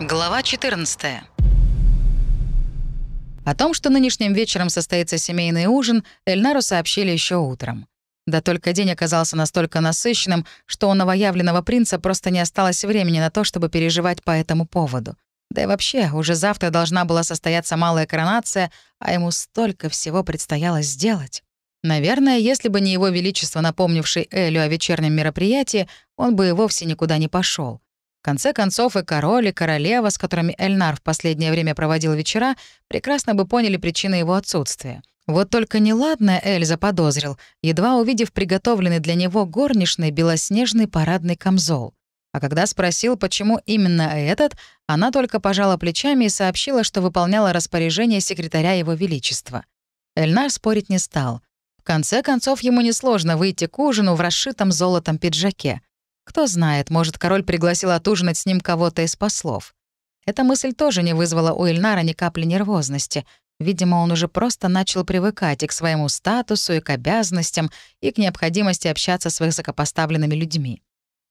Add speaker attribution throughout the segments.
Speaker 1: Глава 14. О том, что нынешним вечером состоится семейный ужин, Эльнару сообщили еще утром. Да только день оказался настолько насыщенным, что у новоявленного принца просто не осталось времени на то, чтобы переживать по этому поводу. Да и вообще, уже завтра должна была состояться малая коронация, а ему столько всего предстояло сделать. Наверное, если бы не его величество, напомнивший Элю о вечернем мероприятии, он бы и вовсе никуда не пошел конце концов, и король, и королева, с которыми Эльнар в последнее время проводил вечера, прекрасно бы поняли причины его отсутствия. Вот только неладное Эль заподозрил, едва увидев приготовленный для него горничный белоснежный парадный камзол. А когда спросил, почему именно этот, она только пожала плечами и сообщила, что выполняла распоряжение секретаря Его Величества. Эльнар спорить не стал. В конце концов, ему несложно выйти к ужину в расшитом золотом пиджаке. Кто знает, может, король пригласил отужинать с ним кого-то из послов. Эта мысль тоже не вызвала у Ильнара ни капли нервозности. Видимо, он уже просто начал привыкать и к своему статусу, и к обязанностям, и к необходимости общаться с высокопоставленными людьми.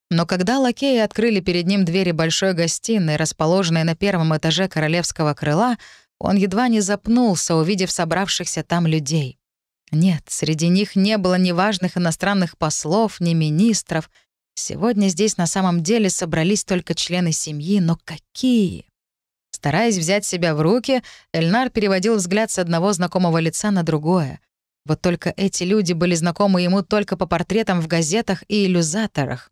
Speaker 1: Но когда лакеи открыли перед ним двери большой гостиной, расположенной на первом этаже королевского крыла, он едва не запнулся, увидев собравшихся там людей. Нет, среди них не было ни важных иностранных послов, ни министров — Сегодня здесь на самом деле собрались только члены семьи, но какие? Стараясь взять себя в руки, Эльнар переводил взгляд с одного знакомого лица на другое. Вот только эти люди были знакомы ему только по портретам в газетах и иллюзаторах.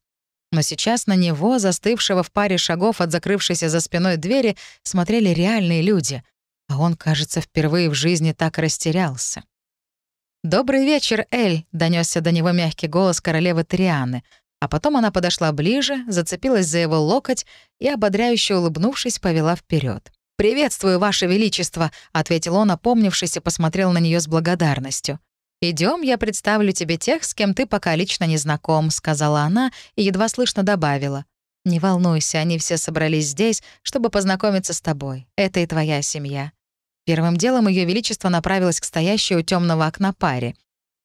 Speaker 1: Но сейчас на него, застывшего в паре шагов от закрывшейся за спиной двери, смотрели реальные люди. А он, кажется, впервые в жизни так растерялся. «Добрый вечер, Эль», — донесся до него мягкий голос королевы Трианы. А потом она подошла ближе, зацепилась за его локоть и, ободряюще улыбнувшись, повела вперед. «Приветствую, Ваше Величество», — ответил он, опомнившись и посмотрел на нее с благодарностью. Идем, я представлю тебе тех, с кем ты пока лично не знаком», — сказала она и едва слышно добавила. «Не волнуйся, они все собрались здесь, чтобы познакомиться с тобой. Это и твоя семья». Первым делом Ее Величество направилось к стоящей у темного окна паре.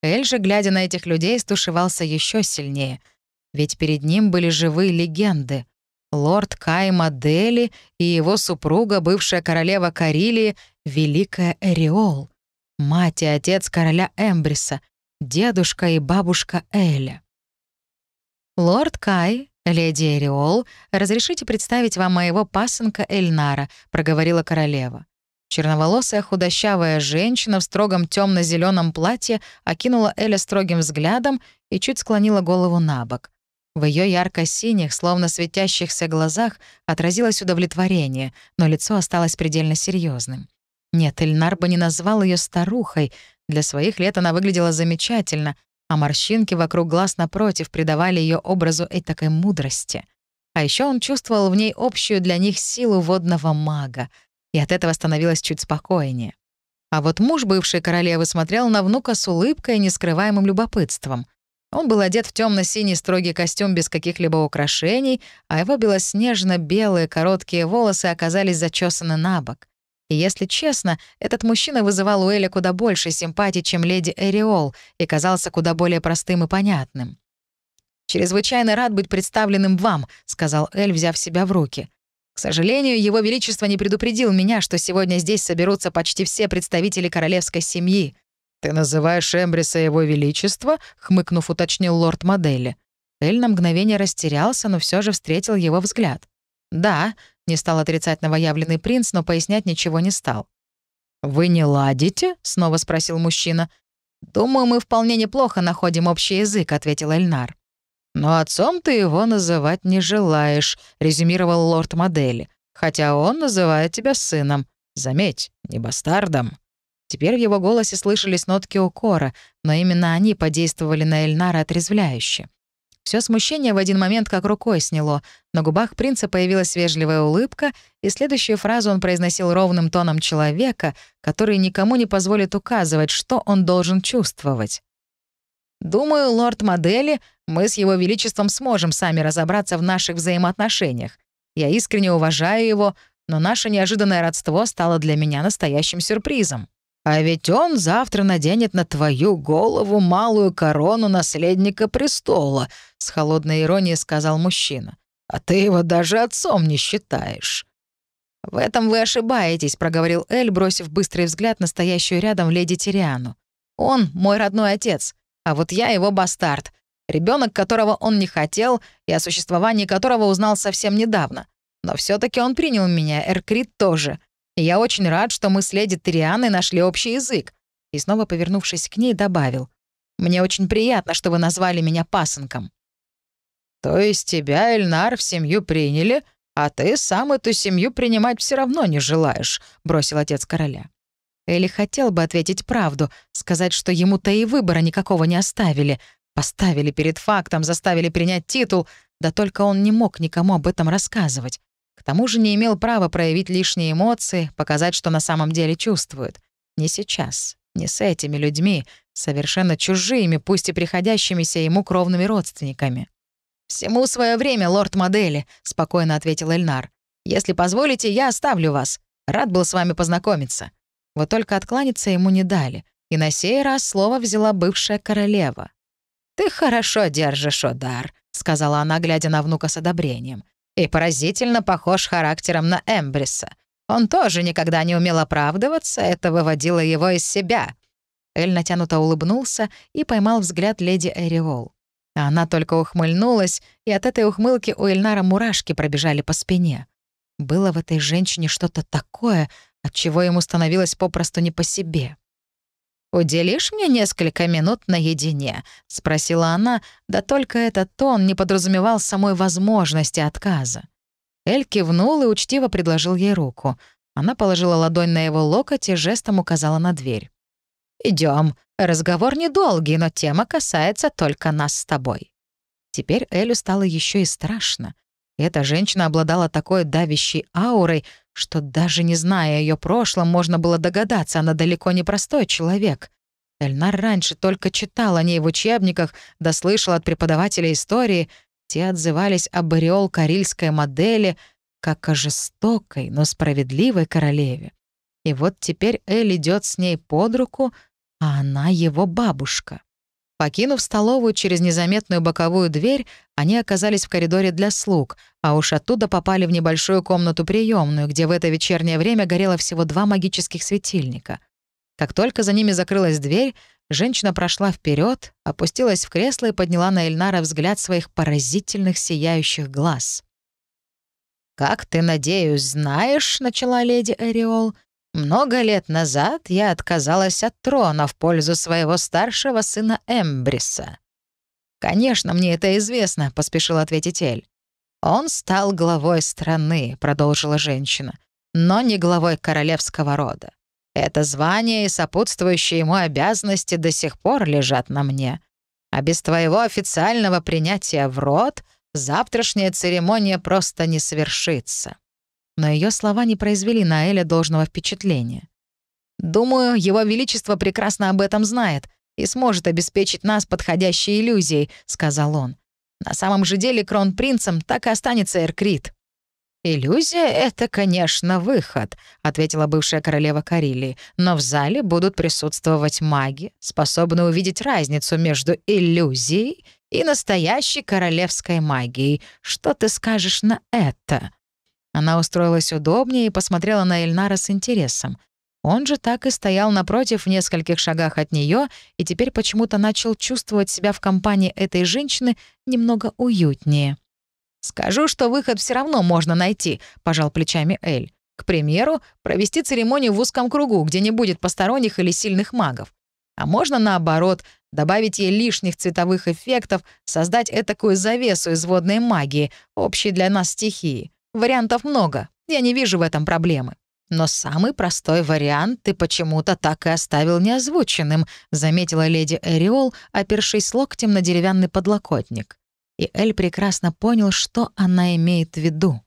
Speaker 1: Эль же, глядя на этих людей, стушевался еще сильнее — ведь перед ним были живые легенды. Лорд Кай Мадели и его супруга, бывшая королева Карилии, Великая Эриол, мать и отец короля Эмбриса, дедушка и бабушка Эля. «Лорд Кай, леди Эриол, разрешите представить вам моего пасынка Эльнара», — проговорила королева. Черноволосая худощавая женщина в строгом темно зеленом платье окинула Эля строгим взглядом и чуть склонила голову на бок. В ее ярко-синих, словно светящихся глазах отразилось удовлетворение, но лицо осталось предельно серьезным. Нет, Эльнар бы не назвал ее старухой. Для своих лет она выглядела замечательно, а морщинки вокруг глаз напротив придавали ее образу этакой мудрости. А еще он чувствовал в ней общую для них силу водного мага, и от этого становилось чуть спокойнее. А вот муж бывшей королевы смотрел на внука с улыбкой и нескрываемым любопытством — он был одет в темно синий строгий костюм без каких-либо украшений, а его белоснежно-белые короткие волосы оказались зачесаны на бок. И если честно, этот мужчина вызывал у Эля куда больше симпатий, чем леди Эриол, и казался куда более простым и понятным. «Чрезвычайно рад быть представленным вам», — сказал Эль, взяв себя в руки. «К сожалению, Его Величество не предупредил меня, что сегодня здесь соберутся почти все представители королевской семьи. «Ты называешь Эмбриса его величество?» — хмыкнув, уточнил лорд модели. Эль на мгновение растерялся, но все же встретил его взгляд. «Да», — не стал отрицать новоявленный принц, но пояснять ничего не стал. «Вы не ладите?» — снова спросил мужчина. «Думаю, мы вполне неплохо находим общий язык», — ответил Эльнар. «Но отцом ты его называть не желаешь», — резюмировал лорд модели. «Хотя он называет тебя сыном. Заметь, не бастардом». Теперь в его голосе слышались нотки укора, но именно они подействовали на Эльнара отрезвляюще. Все смущение в один момент как рукой сняло. На губах принца появилась вежливая улыбка, и следующую фразу он произносил ровным тоном человека, который никому не позволит указывать, что он должен чувствовать. «Думаю, лорд Модели, мы с его величеством сможем сами разобраться в наших взаимоотношениях. Я искренне уважаю его, но наше неожиданное родство стало для меня настоящим сюрпризом». А ведь он завтра наденет на твою голову малую корону наследника престола», — с холодной иронией сказал мужчина. «А ты его даже отцом не считаешь». «В этом вы ошибаетесь», — проговорил Эль, бросив быстрый взгляд на стоящую рядом леди Тириану. «Он — мой родной отец, а вот я его бастард, ребенок которого он не хотел и о существовании которого узнал совсем недавно. Но все таки он принял меня, Эркрит тоже. Я очень рад, что мы с леди Тирианой нашли общий язык». И снова, повернувшись к ней, добавил. «Мне очень приятно, что вы назвали меня пасынком». «То есть тебя, Эльнар, в семью приняли, а ты сам эту семью принимать все равно не желаешь», — бросил отец короля. Элли хотел бы ответить правду, сказать, что ему-то и выбора никакого не оставили. Поставили перед фактом, заставили принять титул, да только он не мог никому об этом рассказывать. К тому же не имел права проявить лишние эмоции, показать, что на самом деле чувствует. Не сейчас, не с этими людьми, совершенно чужими, пусть и приходящимися ему кровными родственниками. «Всему свое время, лорд-модели», — спокойно ответил Эльнар. «Если позволите, я оставлю вас. Рад был с вами познакомиться». Вот только откланяться ему не дали, и на сей раз слово взяла бывшая королева. «Ты хорошо держишь удар», — сказала она, глядя на внука с одобрением. «И поразительно похож характером на Эмбриса. Он тоже никогда не умел оправдываться, это выводило его из себя». Эль натянуто улыбнулся и поймал взгляд леди Эриол. Она только ухмыльнулась, и от этой ухмылки у Эльнара мурашки пробежали по спине. Было в этой женщине что-то такое, от чего ему становилось попросту не по себе. «Уделишь мне несколько минут наедине?» — спросила она, да только этот тон не подразумевал самой возможности отказа. Эль кивнул и учтиво предложил ей руку. Она положила ладонь на его локоть и жестом указала на дверь. Идем. Разговор недолгий, но тема касается только нас с тобой». Теперь Элю стало еще и страшно. Эта женщина обладала такой давящей аурой, что даже не зная о ее прошлом, можно было догадаться, она далеко не простой человек. Эльнар раньше только читал о ней в учебниках, да слышал от преподавателя истории. Те отзывались об ореол карильской модели как о жестокой, но справедливой королеве. И вот теперь Эль идет с ней под руку — а она его бабушка. Покинув столовую через незаметную боковую дверь, они оказались в коридоре для слуг, а уж оттуда попали в небольшую комнату приемную, где в это вечернее время горело всего два магических светильника. Как только за ними закрылась дверь, женщина прошла вперед, опустилась в кресло и подняла на Эльнара взгляд своих поразительных сияющих глаз. «Как ты, надеюсь, знаешь», — начала леди Эриол, много лет назад я отказалась от трона в пользу своего старшего сына Эмбриса. «Конечно, мне это известно», — поспешил ответить Эль. «Он стал главой страны», — продолжила женщина, «но не главой королевского рода. Это звание и сопутствующие ему обязанности до сих пор лежат на мне. А без твоего официального принятия в род завтрашняя церемония просто не совершится но ее слова не произвели на Эля должного впечатления. «Думаю, Его Величество прекрасно об этом знает и сможет обеспечить нас подходящей иллюзией», — сказал он. «На самом же деле кронпринцем так и останется Эркрит». «Иллюзия — это, конечно, выход», — ответила бывшая королева Карелии. «но в зале будут присутствовать маги, способные увидеть разницу между иллюзией и настоящей королевской магией. Что ты скажешь на это?» Она устроилась удобнее и посмотрела на Эльнара с интересом. Он же так и стоял напротив в нескольких шагах от нее и теперь почему-то начал чувствовать себя в компании этой женщины немного уютнее. «Скажу, что выход все равно можно найти», — пожал плечами Эль. «К примеру, провести церемонию в узком кругу, где не будет посторонних или сильных магов. А можно, наоборот, добавить ей лишних цветовых эффектов, создать этакую завесу из водной магии, общей для нас стихии. Вариантов много, я не вижу в этом проблемы. Но самый простой вариант ты почему-то так и оставил неозвученным, заметила леди Эриол, опершись локтем на деревянный подлокотник. И Эль прекрасно понял, что она имеет в виду.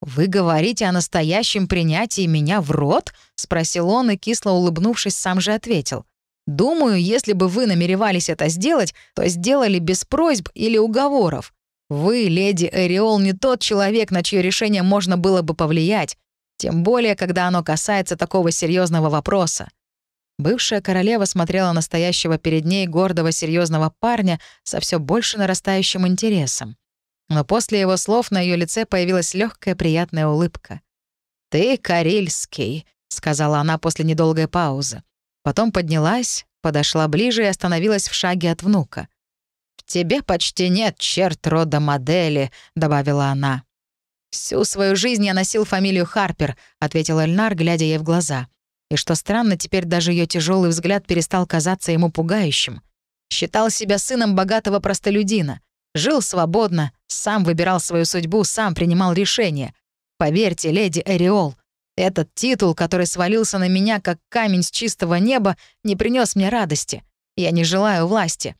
Speaker 1: «Вы говорите о настоящем принятии меня в рот?» — спросил он и, кисло улыбнувшись, сам же ответил. «Думаю, если бы вы намеревались это сделать, то сделали без просьб или уговоров. Вы, леди Эриол, не тот человек, на чье решение можно было бы повлиять, тем более, когда оно касается такого серьезного вопроса. Бывшая королева смотрела на стоящего перед ней гордого серьезного парня со все больше нарастающим интересом. Но после его слов на ее лице появилась легкая приятная улыбка. «Ты Карильский», — сказала она после недолгой паузы. Потом поднялась, подошла ближе и остановилась в шаге от внука. «В тебе почти нет черт рода модели», — добавила она. «Всю свою жизнь я носил фамилию Харпер», — ответил Эльнар, глядя ей в глаза. И что странно, теперь даже ее тяжелый взгляд перестал казаться ему пугающим. Считал себя сыном богатого простолюдина. Жил свободно, сам выбирал свою судьбу, сам принимал решения. Поверьте, леди Эриол, этот титул, который свалился на меня как камень с чистого неба, не принес мне радости. Я не желаю власти.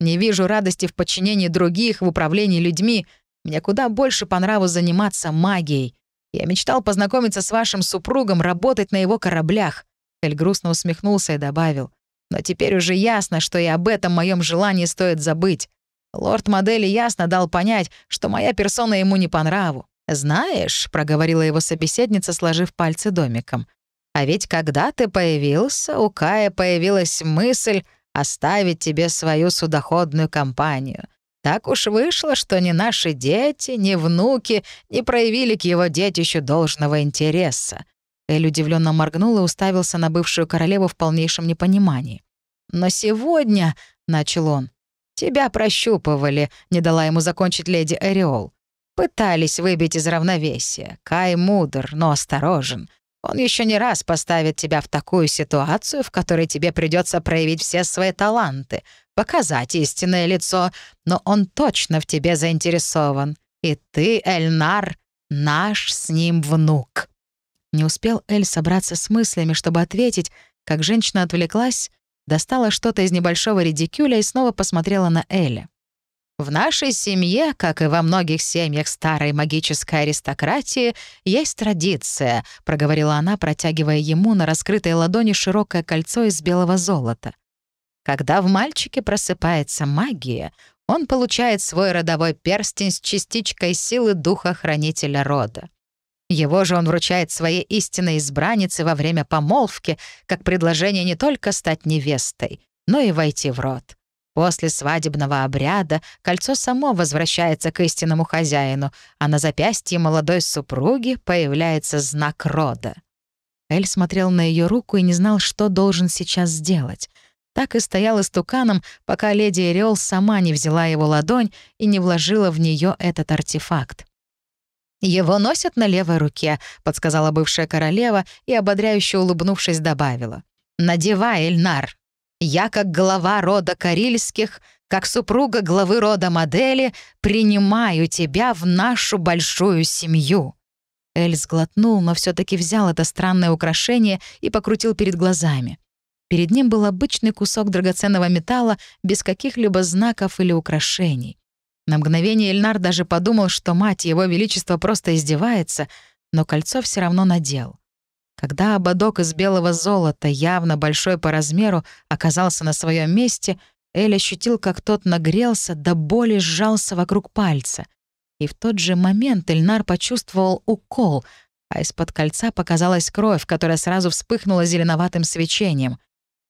Speaker 1: Не вижу радости в подчинении других, в управлении людьми. Мне куда больше по нраву заниматься магией. Я мечтал познакомиться с вашим супругом, работать на его кораблях». Эль грустно усмехнулся и добавил. «Но теперь уже ясно, что и об этом моем желании стоит забыть. Лорд Модели ясно дал понять, что моя персона ему не по нраву. «Знаешь», — проговорила его собеседница, сложив пальцы домиком, «а ведь когда ты появился, у Кая появилась мысль оставить тебе свою судоходную компанию. Так уж вышло, что ни наши дети, ни внуки не проявили к его детищу должного интереса. Эль удивленно моргнул и уставился на бывшую королеву в полнейшем непонимании. «Но сегодня», — начал он, — «тебя прощупывали», — не дала ему закончить леди Эриол. «Пытались выбить из равновесия. Кай мудр, но осторожен. Он еще не раз поставит тебя в такую ситуацию, в которой тебе придется проявить все свои таланты, показать истинное лицо, но он точно в тебе заинтересован. И ты, Эльнар, наш с ним внук». Не успел Эль собраться с мыслями, чтобы ответить, как женщина отвлеклась, достала что-то из небольшого редикюля и снова посмотрела на Эля. В нашей семье, как и во многих семьях старой магической аристократии, есть традиция, проговорила она, протягивая ему на раскрытой ладони широкое кольцо из белого золота. Когда в мальчике просыпается магия, он получает свой родовой перстень с частичкой силы духа хранителя рода. Его же он вручает своей истинной избраннице во время помолвки, как предложение не только стать невестой, но и войти в род. После свадебного обряда кольцо само возвращается к истинному хозяину, а на запястье молодой супруги появляется знак рода. Эль смотрел на ее руку и не знал, что должен сейчас сделать — так и стоял истуканом, пока леди Эриол сама не взяла его ладонь и не вложила в нее этот артефакт. «Его носят на левой руке», — подсказала бывшая королева и, ободряюще улыбнувшись, добавила. «Надевай, Эльнар. Я, как глава рода Карильских, как супруга главы рода Модели, принимаю тебя в нашу большую семью». Эль сглотнул, но все таки взял это странное украшение и покрутил перед глазами. Перед ним был обычный кусок драгоценного металла без каких-либо знаков или украшений. На мгновение Эльнар даже подумал, что мать его величества просто издевается, но кольцо все равно надел. Когда ободок из белого золота, явно большой по размеру, оказался на своем месте, Эль ощутил, как тот нагрелся, до боли сжался вокруг пальца. И в тот же момент Эльнар почувствовал укол, а из-под кольца показалась кровь, которая сразу вспыхнула зеленоватым свечением.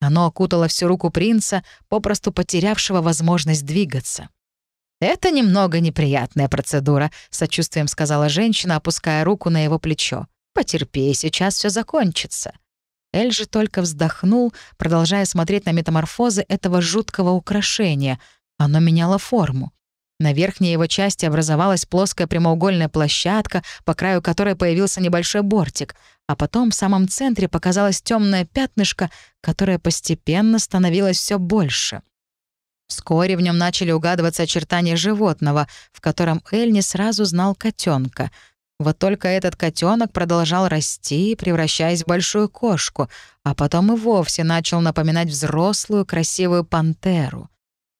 Speaker 1: Оно окутало всю руку принца, попросту потерявшего возможность двигаться. «Это немного неприятная процедура», — сочувствием сказала женщина, опуская руку на его плечо. «Потерпи, сейчас все закончится». Эль же только вздохнул, продолжая смотреть на метаморфозы этого жуткого украшения. Оно меняло форму. На верхней его части образовалась плоская прямоугольная площадка, по краю которой появился небольшой бортик, а потом в самом центре показалось темное пятнышко, которое постепенно становилось все больше. Вскоре в нем начали угадываться очертания животного, в котором Эль не сразу знал котенка. Вот только этот котенок продолжал расти, превращаясь в большую кошку, а потом и вовсе начал напоминать взрослую красивую пантеру.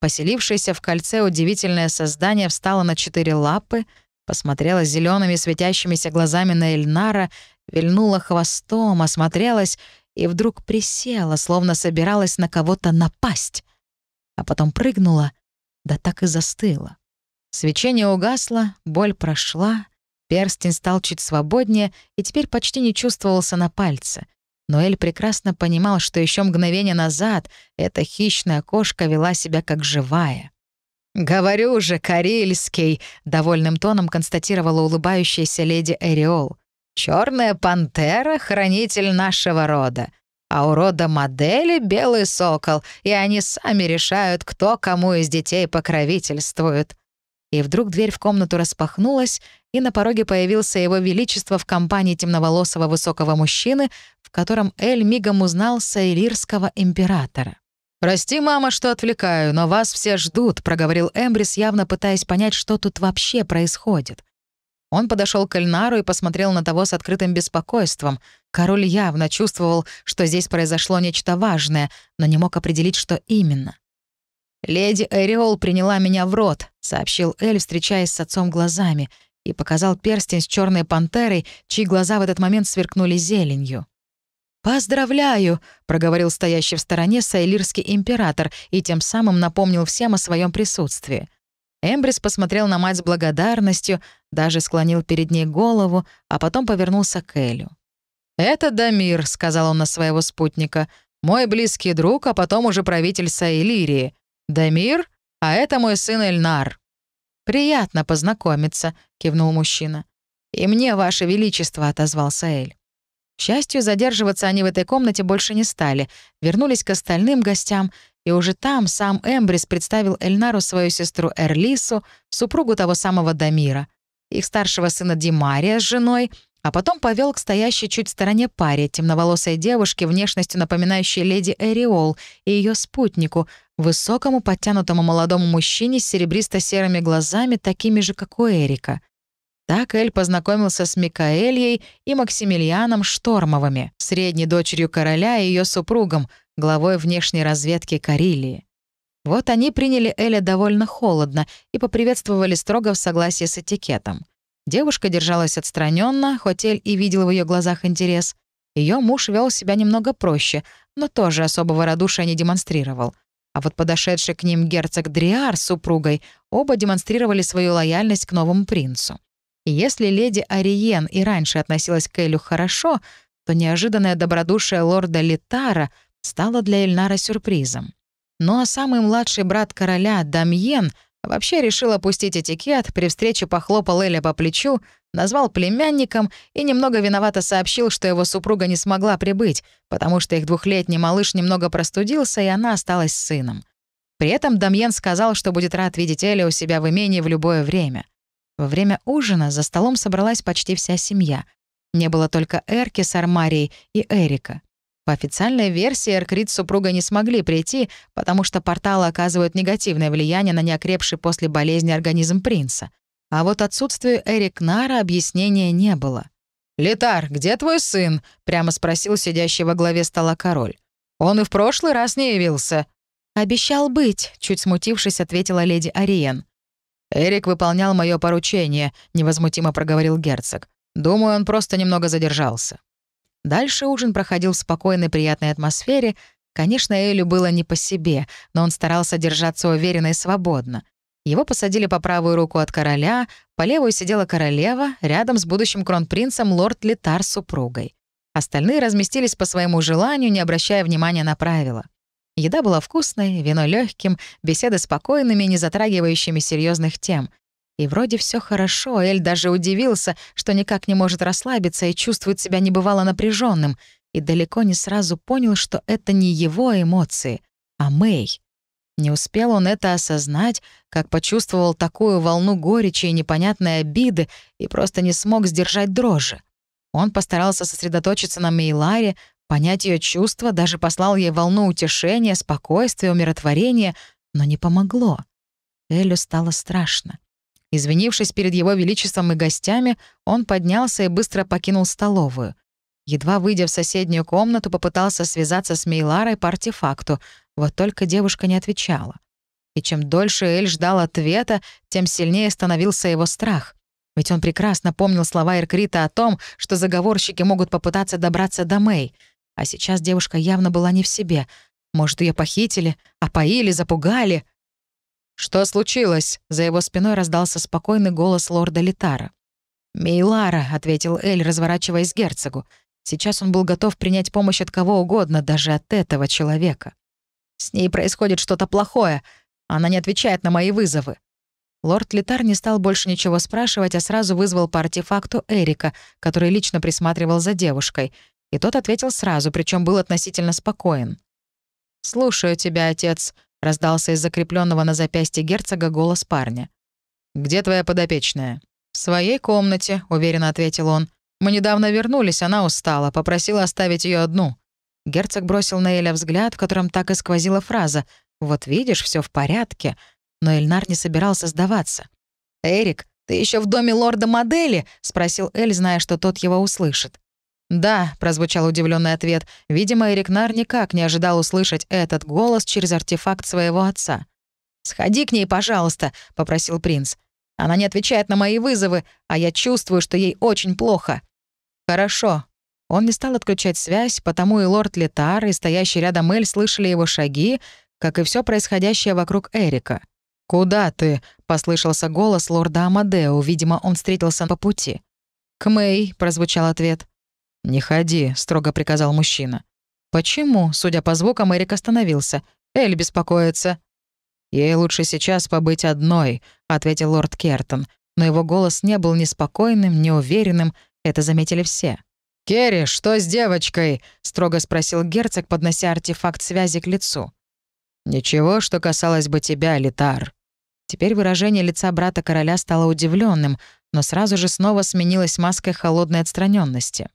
Speaker 1: Поселившееся в кольце удивительное создание встало на четыре лапы, посмотрела зелеными светящимися глазами на Эльнара, вильнула хвостом, осмотрелась и вдруг присела, словно собиралась на кого-то напасть. А потом прыгнула, да так и застыла. Свечение угасло, боль прошла, перстень стал чуть свободнее и теперь почти не чувствовался на пальце. Но Эль прекрасно понимал, что еще мгновение назад эта хищная кошка вела себя как живая. «Говорю же, Карельский!» — довольным тоном констатировала улыбающаяся леди Эриол. Черная пантера — хранитель нашего рода, а у рода модели — белый сокол, и они сами решают, кто кому из детей покровительствует». И вдруг дверь в комнату распахнулась, и на пороге появился его величество в компании темноволосого высокого мужчины, в котором Эль мигом узнал саилирского императора. «Прости, мама, что отвлекаю, но вас все ждут», — проговорил Эмбрис, явно пытаясь понять, что тут вообще происходит. Он подошел к Эльнару и посмотрел на того с открытым беспокойством. Король явно чувствовал, что здесь произошло нечто важное, но не мог определить, что именно. «Леди Эриол приняла меня в рот», — сообщил Эль, встречаясь с отцом глазами, и показал перстень с черной пантерой, чьи глаза в этот момент сверкнули зеленью. «Поздравляю!» — проговорил стоящий в стороне сайлирский император и тем самым напомнил всем о своем присутствии. Эмбрис посмотрел на мать с благодарностью, даже склонил перед ней голову, а потом повернулся к Элю. «Это Дамир», — сказал он на своего спутника, — «мой близкий друг, а потом уже правитель Саилирии. Дамир, а это мой сын Эльнар». «Приятно познакомиться», — кивнул мужчина. «И мне, Ваше Величество», — отозвался Эль. К счастью, задерживаться они в этой комнате больше не стали, вернулись к остальным гостям, и уже там сам Эмбрис представил Эльнару свою сестру Эрлису, супругу того самого Дамира, их старшего сына Димария с женой, а потом повел к стоящей чуть в стороне паре, темноволосой девушке, внешностью напоминающей леди Эриол, и ее спутнику, высокому подтянутому молодому мужчине с серебристо-серыми глазами, такими же, как у Эрика — так Эль познакомился с Микаэльей и Максимилианом Штормовыми, средней дочерью короля и ее супругом, главой внешней разведки Карелии. Вот они приняли Эля довольно холодно и поприветствовали строго в согласии с этикетом. Девушка держалась отстраненно, хоть Эль и видел в ее глазах интерес. Ее муж вел себя немного проще, но тоже особого радушия не демонстрировал. А вот подошедший к ним герцог Дриар с супругой оба демонстрировали свою лояльность к новому принцу. И если леди Ариен и раньше относилась к Элю хорошо, то неожиданное добродушие лорда Литара стало для Эльнара сюрпризом. Ну а самый младший брат короля, Дамьен, вообще решил опустить этикет, при встрече похлопал Эля по плечу, назвал племянником и немного виновато сообщил, что его супруга не смогла прибыть, потому что их двухлетний малыш немного простудился, и она осталась с сыном. При этом Дамьен сказал, что будет рад видеть Эля у себя в имении в любое время. Во время ужина за столом собралась почти вся семья. Не было только Эрки с Армарией и Эрика. По официальной версии Эркрит с супругой не смогли прийти, потому что порталы оказывают негативное влияние на неокрепший после болезни организм принца. А вот отсутствию Эрик Нара объяснения не было. «Летар, где твой сын?» — прямо спросил сидящий во главе стола король. «Он и в прошлый раз не явился». «Обещал быть», — чуть смутившись, ответила леди Ариен. «Эрик выполнял мое поручение», — невозмутимо проговорил герцог. «Думаю, он просто немного задержался». Дальше ужин проходил в спокойной, приятной атмосфере. Конечно, Элю было не по себе, но он старался держаться уверенно и свободно. Его посадили по правую руку от короля, по левую сидела королева, рядом с будущим кронпринцем лорд Литар с супругой. Остальные разместились по своему желанию, не обращая внимания на правила. Еда была вкусной, вино легким, беседы спокойными, не затрагивающими серьезных тем. И вроде все хорошо, Эль даже удивился, что никак не может расслабиться и чувствует себя небывало напряженным, и далеко не сразу понял, что это не его эмоции, а Мэй. Не успел он это осознать, как почувствовал такую волну горечи и непонятной обиды и просто не смог сдержать дрожи. Он постарался сосредоточиться на Мейларе, понять ее чувства, даже послал ей волну утешения, спокойствия, умиротворения, но не помогло. Элю стало страшно. Извинившись перед его величеством и гостями, он поднялся и быстро покинул столовую. Едва выйдя в соседнюю комнату, попытался связаться с Мейларой по артефакту, вот только девушка не отвечала. И чем дольше Эль ждал ответа, тем сильнее становился его страх. Ведь он прекрасно помнил слова Эркрита о том, что заговорщики могут попытаться добраться до Мэй — а сейчас девушка явно была не в себе. Может, ее похитили, опоили, запугали. «Что случилось?» — за его спиной раздался спокойный голос лорда Литара. «Мейлара», — ответил Эль, разворачиваясь к герцогу. Сейчас он был готов принять помощь от кого угодно, даже от этого человека. «С ней происходит что-то плохое. Она не отвечает на мои вызовы». Лорд Литар не стал больше ничего спрашивать, а сразу вызвал по артефакту Эрика, который лично присматривал за девушкой. И тот ответил сразу, причем был относительно спокоен. «Слушаю тебя, отец», — раздался из закрепленного на запястье герцога голос парня. «Где твоя подопечная?» «В своей комнате», — уверенно ответил он. «Мы недавно вернулись, она устала, попросила оставить ее одну». Герцог бросил на Эля взгляд, в котором так и сквозила фраза «Вот видишь, все в порядке», но Эльнар не собирался сдаваться. «Эрик, ты еще в доме лорда модели?» — спросил Эль, зная, что тот его услышит. «Да», — прозвучал удивленный ответ. Видимо, Эрик Нар никак не ожидал услышать этот голос через артефакт своего отца. «Сходи к ней, пожалуйста», — попросил принц. «Она не отвечает на мои вызовы, а я чувствую, что ей очень плохо». «Хорошо». Он не стал отключать связь, потому и лорд Летар, и стоящий рядом Эль слышали его шаги, как и все происходящее вокруг Эрика. «Куда ты?» — послышался голос лорда Амадео. Видимо, он встретился по пути. «К Мэй», — прозвучал ответ. «Не ходи», — строго приказал мужчина. «Почему?» — судя по звукам, Эрик остановился. «Эль беспокоится». «Ей лучше сейчас побыть одной», — ответил лорд Кертон. Но его голос не был ни спокойным, ни уверенным. Это заметили все. «Керри, что с девочкой?» — строго спросил герцог, поднося артефакт связи к лицу. «Ничего, что касалось бы тебя, Литар». Теперь выражение лица брата короля стало удивленным, но сразу же снова сменилось маской холодной отстраненности.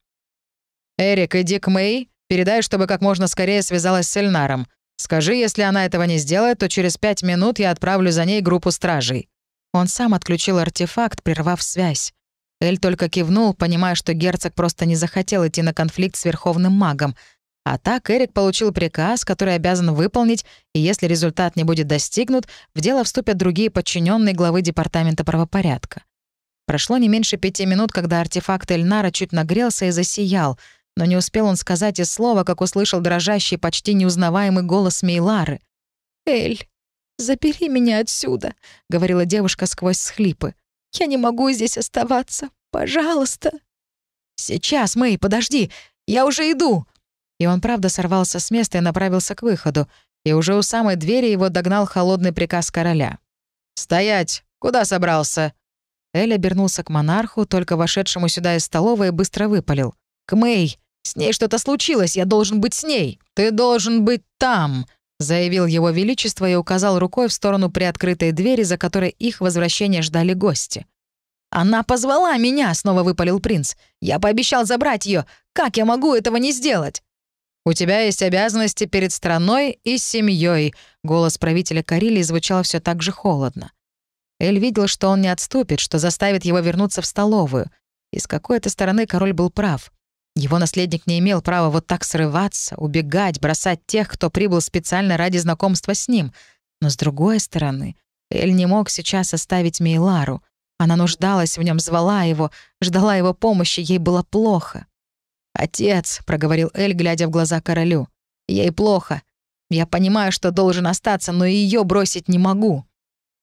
Speaker 1: «Эрик, иди к Мэй, передай, чтобы как можно скорее связалась с Эльнаром. Скажи, если она этого не сделает, то через пять минут я отправлю за ней группу стражей». Он сам отключил артефакт, прервав связь. Эль только кивнул, понимая, что герцог просто не захотел идти на конфликт с верховным магом — а так Эрик получил приказ, который обязан выполнить, и если результат не будет достигнут, в дело вступят другие подчиненные главы Департамента правопорядка. Прошло не меньше пяти минут, когда артефакт Эльнара чуть нагрелся и засиял, но не успел он сказать и слова, как услышал дрожащий, почти неузнаваемый голос Мейлары. «Эль, забери меня отсюда», — говорила девушка сквозь схлипы. «Я не могу здесь оставаться. Пожалуйста». «Сейчас, Мэй, подожди, я уже иду», и он правда сорвался с места и направился к выходу, и уже у самой двери его догнал холодный приказ короля. «Стоять! Куда собрался?» Эль обернулся к монарху, только вошедшему сюда из столовой, быстро выпалил. «К Мэй! С ней что-то случилось, я должен быть с ней! Ты должен быть там!» заявил его величество и указал рукой в сторону приоткрытой двери, за которой их возвращение ждали гости. «Она позвала меня!» — снова выпалил принц. «Я пообещал забрать ее. Как я могу этого не сделать?» «У тебя есть обязанности перед страной и семьей. голос правителя Карелии звучал все так же холодно. Эль видел, что он не отступит, что заставит его вернуться в столовую. И с какой-то стороны король был прав. Его наследник не имел права вот так срываться, убегать, бросать тех, кто прибыл специально ради знакомства с ним. Но с другой стороны, Эль не мог сейчас оставить Мейлару. Она нуждалась в нем, звала его, ждала его помощи, ей было плохо. «Отец», — проговорил Эль, глядя в глаза королю, — «ей плохо. Я понимаю, что должен остаться, но ее бросить не могу».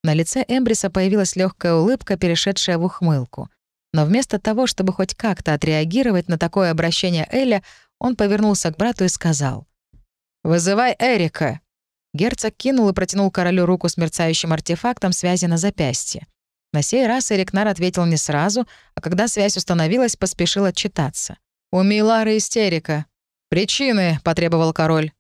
Speaker 1: На лице Эмбриса появилась легкая улыбка, перешедшая в ухмылку. Но вместо того, чтобы хоть как-то отреагировать на такое обращение Эля, он повернулся к брату и сказал. «Вызывай Эрика!» Герцог кинул и протянул королю руку с мерцающим артефактом связи на запястье. На сей раз Эрик Нар ответил не сразу, а когда связь установилась, поспешил отчитаться. «У Милары истерика». «Причины», — потребовал король.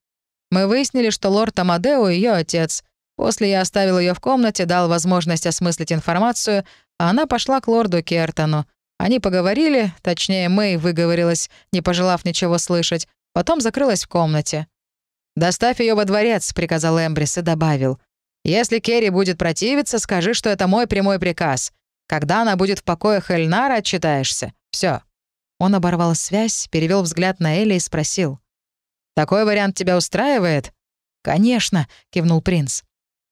Speaker 1: «Мы выяснили, что лорд Амадео — ее отец. После я оставил ее в комнате, дал возможность осмыслить информацию, а она пошла к лорду Кертону. Они поговорили, точнее, Мэй выговорилась, не пожелав ничего слышать, потом закрылась в комнате. «Доставь ее во дворец», — приказал Эмбрис и добавил. «Если Керри будет противиться, скажи, что это мой прямой приказ. Когда она будет в покоях Эльнара, отчитаешься. Все. Он оборвал связь, перевел взгляд на Эли и спросил. «Такой вариант тебя устраивает?» «Конечно», — кивнул принц.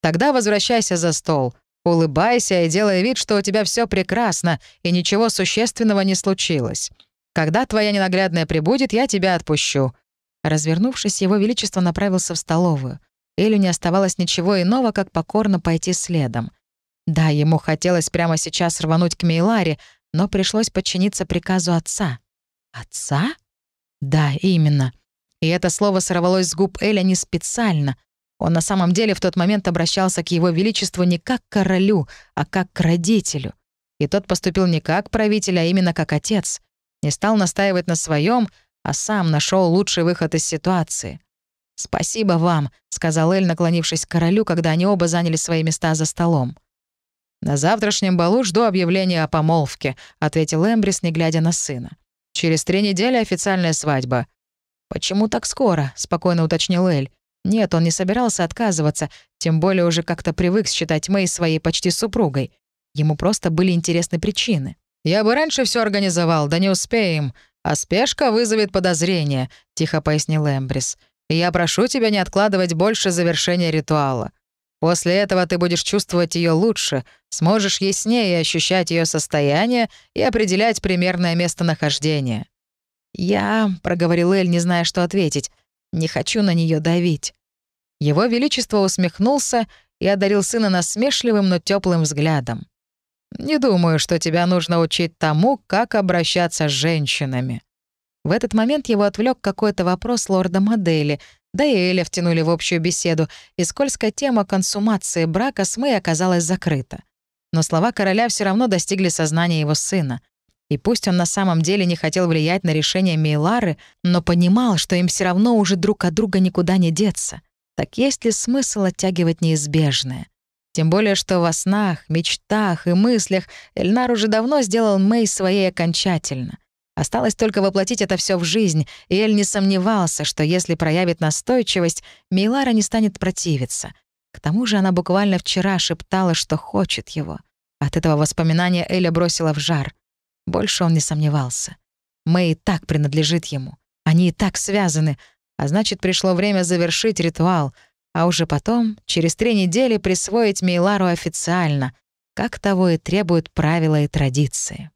Speaker 1: «Тогда возвращайся за стол. Улыбайся и делай вид, что у тебя все прекрасно, и ничего существенного не случилось. Когда твоя ненаглядная прибудет, я тебя отпущу». Развернувшись, его величество направился в столовую. Элю не оставалось ничего иного, как покорно пойти следом. Да, ему хотелось прямо сейчас рвануть к Мейларе, но пришлось подчиниться приказу отца. Отца? Да, именно. И это слово сорвалось с губ Эля не специально. Он на самом деле в тот момент обращался к его величеству не как к королю, а как к родителю. И тот поступил не как правитель, а именно как отец. Не стал настаивать на своем, а сам нашел лучший выход из ситуации. «Спасибо вам», — сказал Эль, наклонившись к королю, когда они оба заняли свои места за столом. «На завтрашнем балу жду объявления о помолвке», — ответил Эмбрис, не глядя на сына. «Через три недели официальная свадьба». «Почему так скоро?» — спокойно уточнил Эль. Нет, он не собирался отказываться, тем более уже как-то привык считать Мэй своей почти супругой. Ему просто были интересны причины. «Я бы раньше все организовал, да не успеем. А спешка вызовет подозрение», — тихо пояснил Эмбрис. «Я прошу тебя не откладывать больше завершения ритуала. После этого ты будешь чувствовать ее лучше, сможешь яснее ощущать ее состояние и определять примерное местонахождение». «Я», — проговорил Эль, не зная, что ответить, — «не хочу на нее давить». Его Величество усмехнулся и одарил сына насмешливым, но теплым взглядом. «Не думаю, что тебя нужно учить тому, как обращаться с женщинами». В этот момент его отвлек какой-то вопрос лорда модели, да и Эля втянули в общую беседу, и скользкая тема консумации брака с Мэй оказалась закрыта. Но слова короля все равно достигли сознания его сына. И пусть он на самом деле не хотел влиять на решение Мейлары, но понимал, что им все равно уже друг от друга никуда не деться. Так есть ли смысл оттягивать неизбежное? Тем более, что во снах, мечтах и мыслях Эльнар уже давно сделал Мэй своей окончательно. Осталось только воплотить это все в жизнь, и Эль не сомневался, что если проявит настойчивость, Мейлара не станет противиться. К тому же она буквально вчера шептала, что хочет его. От этого воспоминания Эля бросила в жар. Больше он не сомневался. Мэй и так принадлежит ему. Они и так связаны, а значит, пришло время завершить ритуал — а уже потом, через три недели, присвоить Мейлару официально, как того и требуют правила и традиции.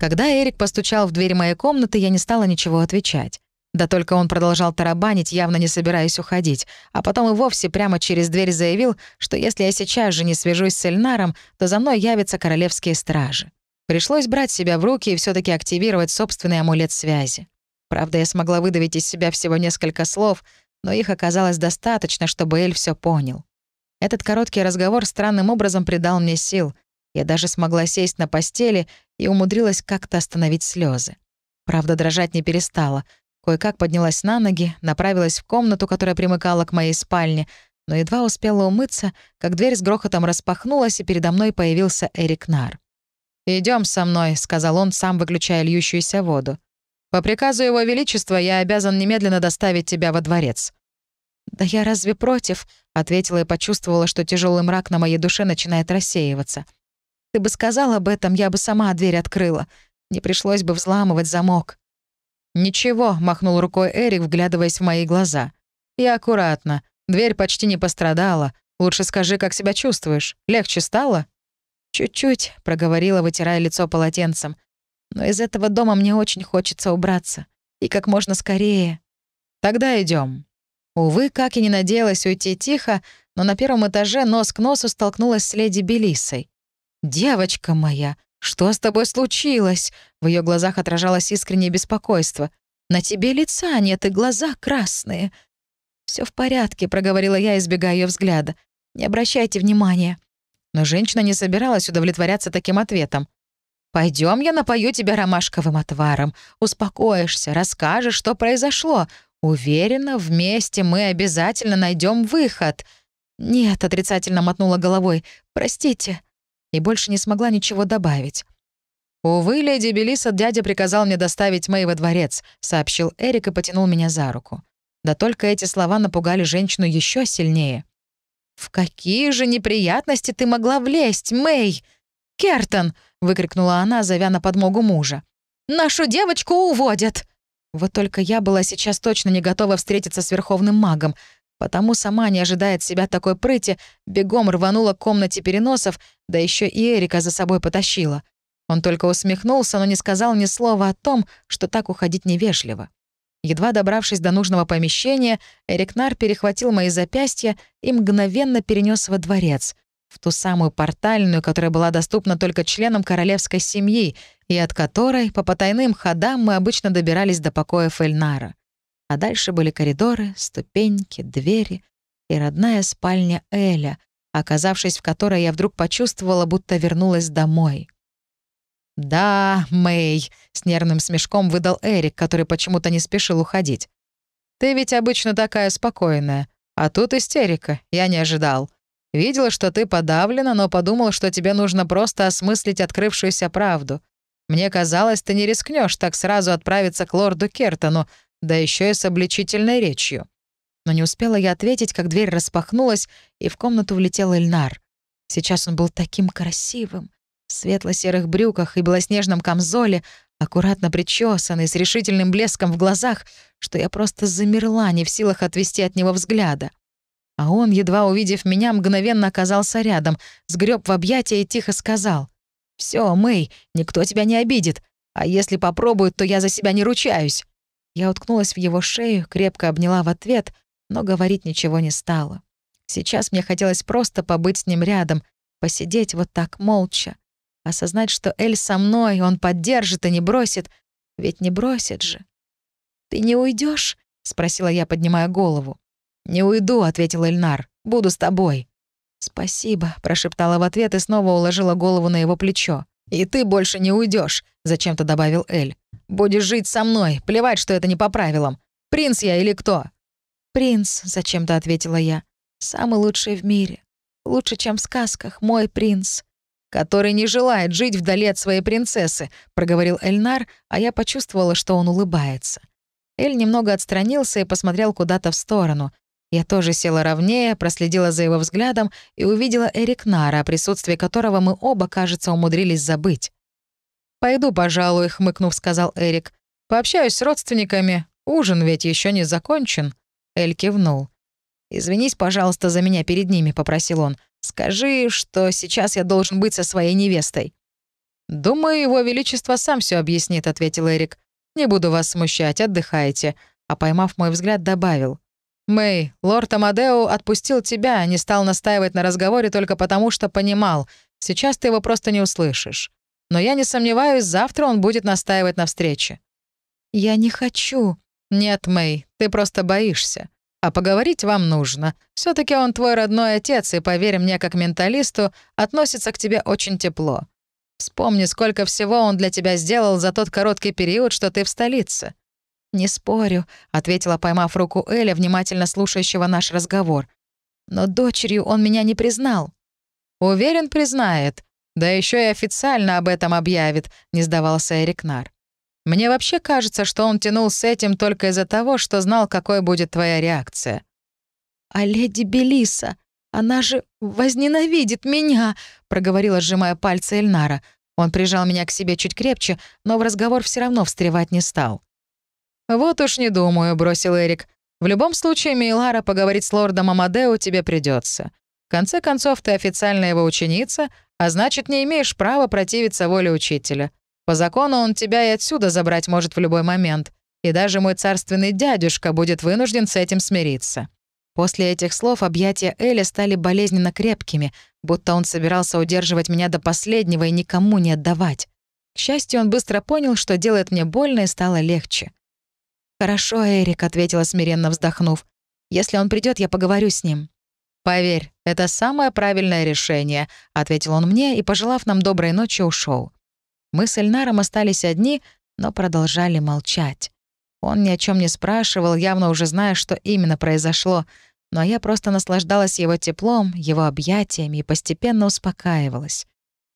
Speaker 1: Когда Эрик постучал в дверь моей комнаты, я не стала ничего отвечать. Да только он продолжал тарабанить, явно не собираясь уходить, а потом и вовсе прямо через дверь заявил, что если я сейчас же не свяжусь с Эльнаром, то за мной явятся королевские стражи. Пришлось брать себя в руки и все таки активировать собственный амулет связи. Правда, я смогла выдавить из себя всего несколько слов, но их оказалось достаточно, чтобы Эль все понял. Этот короткий разговор странным образом придал мне сил. Я даже смогла сесть на постели и умудрилась как-то остановить слезы. Правда, дрожать не перестала. Кое-как поднялась на ноги, направилась в комнату, которая примыкала к моей спальне, но едва успела умыться, как дверь с грохотом распахнулась, и передо мной появился Эрик Нар. Идем со мной», — сказал он, сам выключая льющуюся воду. По приказу Его Величества я обязан немедленно доставить тебя во дворец». «Да я разве против?» — ответила и почувствовала, что тяжелый мрак на моей душе начинает рассеиваться. «Ты бы сказал об этом, я бы сама дверь открыла. Не пришлось бы взламывать замок». «Ничего», — махнул рукой Эрик, вглядываясь в мои глаза. «Я аккуратно. Дверь почти не пострадала. Лучше скажи, как себя чувствуешь. Легче стало?» «Чуть-чуть», — проговорила, вытирая лицо полотенцем. Но из этого дома мне очень хочется убраться. И как можно скорее. Тогда идем. Увы, как и не надеялась уйти тихо, но на первом этаже нос к носу столкнулась с леди Белисой. «Девочка моя, что с тобой случилось?» В ее глазах отражалось искреннее беспокойство. «На тебе лица нет и глаза красные». Все в порядке», — проговорила я, избегая ее взгляда. «Не обращайте внимания». Но женщина не собиралась удовлетворяться таким ответом. Пойдем, я напою тебя ромашковым отваром. Успокоишься, расскажешь, что произошло. Уверена, вместе мы обязательно найдем выход. Нет, отрицательно мотнула головой. Простите. И больше не смогла ничего добавить. «Увы, леди Белиса, дядя приказал мне доставить Мэй во дворец», — сообщил Эрик и потянул меня за руку. Да только эти слова напугали женщину еще сильнее. «В какие же неприятности ты могла влезть, Мэй?» «Кертон!» — выкрикнула она, зовя на подмогу мужа. «Нашу девочку уводят!» Вот только я была сейчас точно не готова встретиться с верховным магом, потому сама, не ожидая себя такой прыти, бегом рванула к комнате переносов, да еще и Эрика за собой потащила. Он только усмехнулся, но не сказал ни слова о том, что так уходить невежливо. Едва добравшись до нужного помещения, Эрикнар перехватил мои запястья и мгновенно перенес во дворец — в ту самую портальную, которая была доступна только членам королевской семьи и от которой по потайным ходам мы обычно добирались до покоя Эльнара. А дальше были коридоры, ступеньки, двери и родная спальня Эля, оказавшись в которой я вдруг почувствовала, будто вернулась домой. «Да, Мэй», — с нервным смешком выдал Эрик, который почему-то не спешил уходить. «Ты ведь обычно такая спокойная, а тут истерика, я не ожидал. Видела, что ты подавлена, но подумал, что тебе нужно просто осмыслить открывшуюся правду. Мне казалось, ты не рискнешь так сразу отправиться к лорду Кертону, да еще и с обличительной речью». Но не успела я ответить, как дверь распахнулась, и в комнату влетел Эльнар. Сейчас он был таким красивым, в светло-серых брюках и белоснежном камзоле, аккуратно причесанный, с решительным блеском в глазах, что я просто замерла, не в силах отвести от него взгляда. А он, едва увидев меня, мгновенно оказался рядом, сгреб в объятия и тихо сказал. «Всё, Мэй, никто тебя не обидит, а если попробуют, то я за себя не ручаюсь». Я уткнулась в его шею, крепко обняла в ответ, но говорить ничего не стала. Сейчас мне хотелось просто побыть с ним рядом, посидеть вот так молча, Осознать, что Эль со мной, он поддержит и не бросит. Ведь не бросит же. «Ты не уйдешь? спросила я, поднимая голову. «Не уйду», — ответил Эльнар. «Буду с тобой». «Спасибо», — прошептала в ответ и снова уложила голову на его плечо. «И ты больше не уйдешь, зачем-то добавил Эль. «Будешь жить со мной, плевать, что это не по правилам. Принц я или кто?» «Принц», — зачем-то ответила я. «Самый лучший в мире. Лучше, чем в сказках, мой принц который не желает жить вдали от своей принцессы», — проговорил Эльнар, а я почувствовала, что он улыбается. Эль немного отстранился и посмотрел куда-то в сторону. Я тоже села ровнее, проследила за его взглядом и увидела Эрик Нара, о присутствии которого мы оба, кажется, умудрились забыть. «Пойду, пожалуй», — хмыкнув, сказал Эрик. «Пообщаюсь с родственниками. Ужин ведь еще не закончен». Эль кивнул. «Извинись, пожалуйста, за меня перед ними», — попросил он. Скажи, что сейчас я должен быть со своей невестой». «Думаю, его величество сам все объяснит», — ответил Эрик. «Не буду вас смущать, отдыхайте». А поймав мой взгляд, добавил. «Мэй, лорд Амадео отпустил тебя, не стал настаивать на разговоре только потому, что понимал. Сейчас ты его просто не услышишь. Но я не сомневаюсь, завтра он будет настаивать на встрече». «Я не хочу». «Нет, Мэй, ты просто боишься. А поговорить вам нужно. все таки он твой родной отец, и, поверь мне, как менталисту, относится к тебе очень тепло. Вспомни, сколько всего он для тебя сделал за тот короткий период, что ты в столице». «Не спорю», — ответила, поймав руку Эля, внимательно слушающего наш разговор. «Но дочерью он меня не признал». «Уверен, признает. Да еще и официально об этом объявит», — не сдавался Эрик Нар. Мне вообще кажется, что он тянул с этим только из-за того, что знал, какой будет твоя реакция. «А леди Белиса, она же возненавидит меня», — проговорила, сжимая пальцы Эльнара. Он прижал меня к себе чуть крепче, но в разговор все равно встревать не стал. «Вот уж не думаю», — бросил Эрик. «В любом случае, Мейлара, поговорить с лордом Амадео тебе придется. В конце концов, ты официальная его ученица, а значит, не имеешь права противиться воле учителя. По закону он тебя и отсюда забрать может в любой момент. И даже мой царственный дядюшка будет вынужден с этим смириться». После этих слов объятия Эля стали болезненно крепкими, будто он собирался удерживать меня до последнего и никому не отдавать. К счастью, он быстро понял, что делает мне больно, и стало легче. «Хорошо, Эрик», — ответила смиренно вздохнув. «Если он придет, я поговорю с ним». «Поверь, это самое правильное решение», — ответил он мне и, пожелав нам доброй ночи, ушел. Мы с Эльнаром остались одни, но продолжали молчать. Он ни о чем не спрашивал, явно уже зная, что именно произошло, но я просто наслаждалась его теплом, его объятиями и постепенно успокаивалась.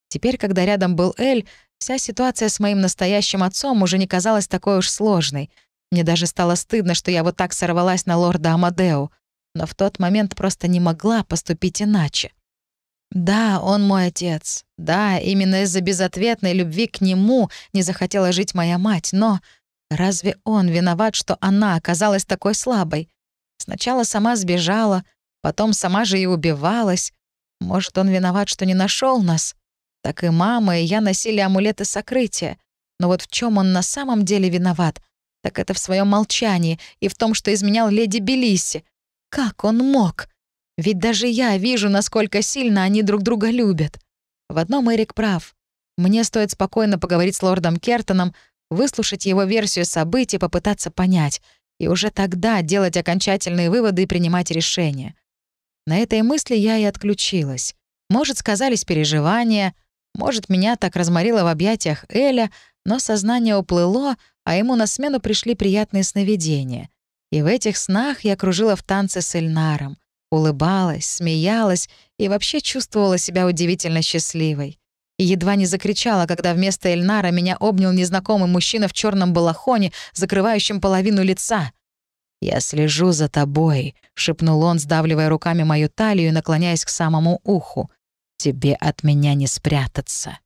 Speaker 1: Теперь, когда рядом был Эль, вся ситуация с моим настоящим отцом уже не казалась такой уж сложной. Мне даже стало стыдно, что я вот так сорвалась на лорда Амадео, но в тот момент просто не могла поступить иначе. Да, он мой отец. Да, именно из-за безответной любви к нему не захотела жить моя мать, но разве он виноват, что она оказалась такой слабой? Сначала сама сбежала, потом сама же и убивалась. Может, он виноват, что не нашел нас? Так и мама, и я носили амулеты сокрытия. Но вот в чем он на самом деле виноват? Так это в своем молчании и в том, что изменял леди Белисси. Как он мог? Ведь даже я вижу, насколько сильно они друг друга любят. В одном Эрик прав. Мне стоит спокойно поговорить с лордом Кертоном, выслушать его версию событий, попытаться понять. и уже тогда делать окончательные выводы и принимать решения. На этой мысли я и отключилась. Может, сказались переживания, может, меня так разморило в объятиях Эля, но сознание уплыло, а ему на смену пришли приятные сновидения. И в этих снах я кружила в танце с Эльнаром, улыбалась, смеялась и вообще чувствовала себя удивительно счастливой. И едва не закричала, когда вместо Эльнара меня обнял незнакомый мужчина в черном балахоне, закрывающем половину лица. «Я слежу за тобой», — шепнул он, сдавливая руками мою талию и наклоняясь к самому уху. «Тебе от меня не спрятаться».